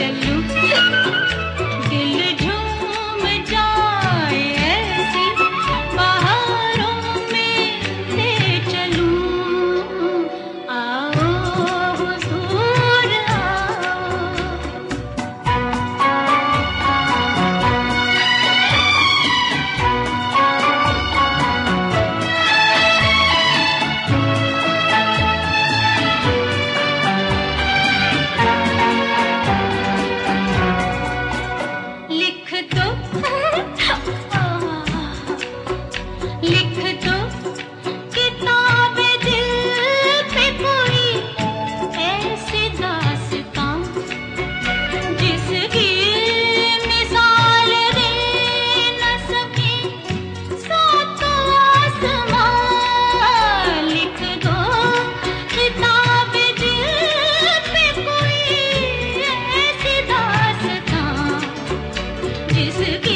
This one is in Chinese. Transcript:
check. 其实。